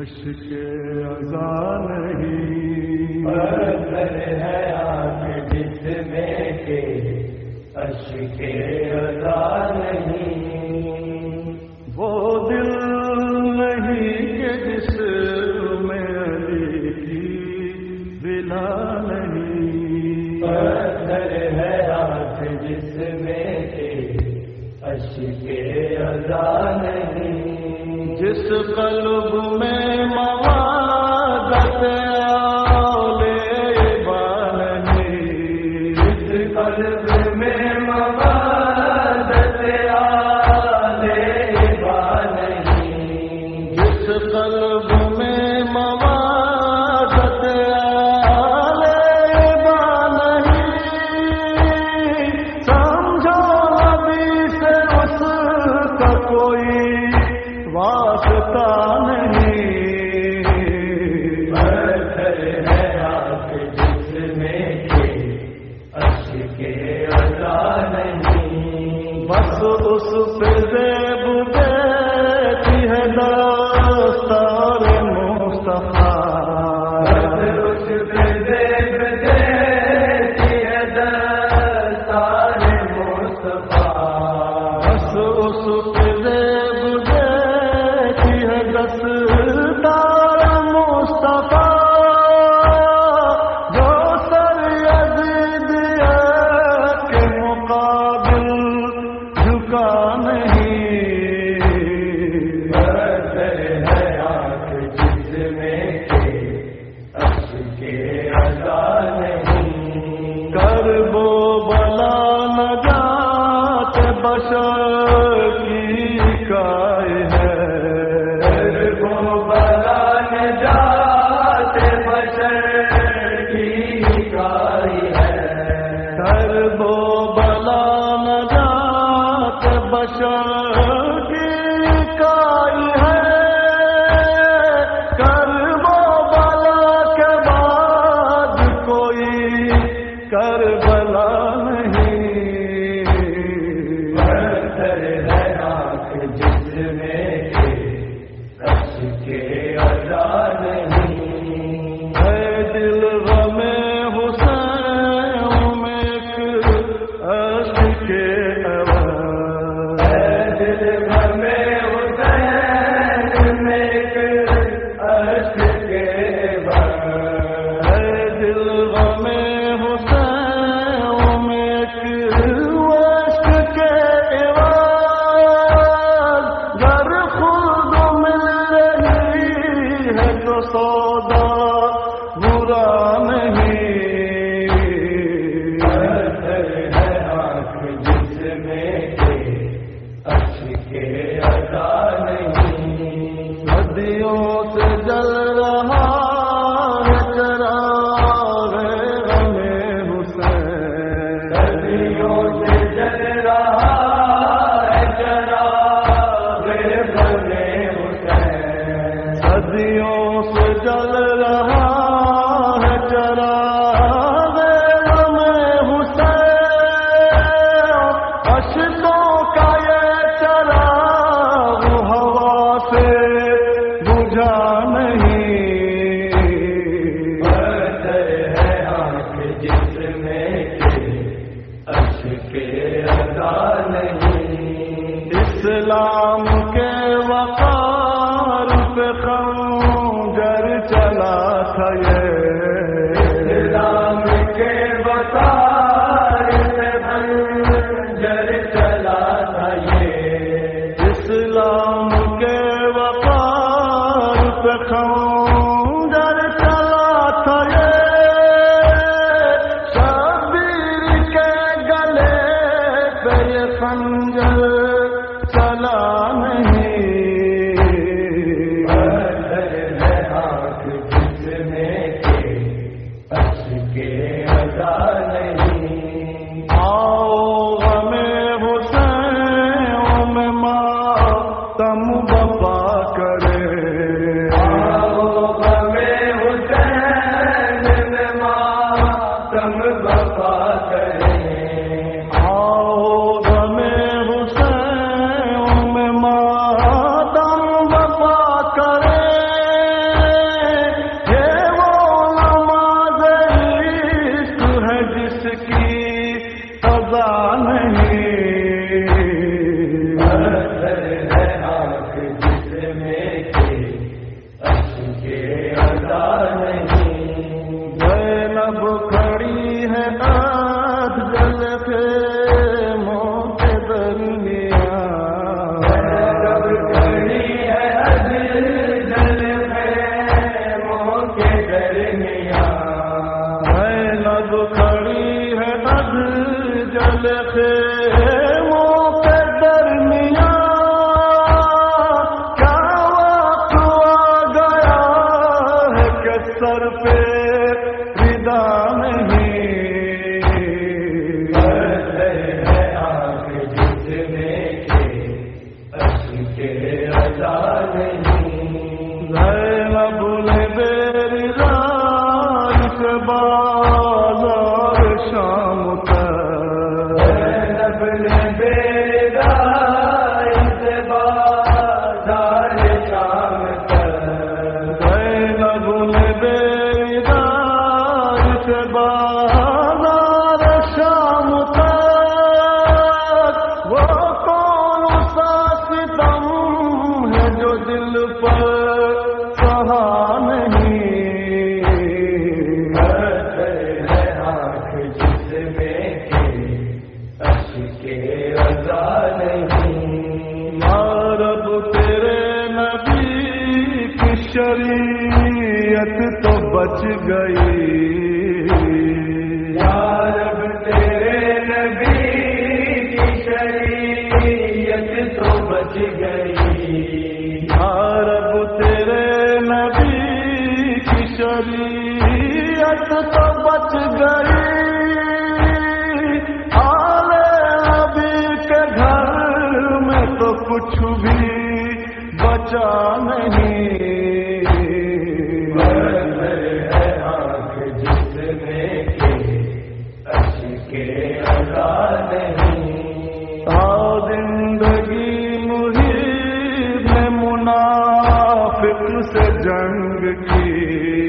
خوش کے اذان نہیں۔ ہے میں کے خوش کے اذان نہیں۔ سے چکا نہیں۔ جس میں کے بلا نجات بشر کی کا اسلام کے وقار پہ خنجر چلا تھا یہ۔ اسلام کے وقار پہ خنجر چلا تھا یہ۔ اسلام کے وقار پہ خنجر چلا تھا کے گلے پہ خنجر۔ غم بپا کرے پہ ودا نہیں شریعت تو بچ گئی رب تیرے نبی تو بچ گئی نبی تو بچ گئی کے گھر میں تو کچھ بھی بچا نہیں منافق سے جنگ کی۔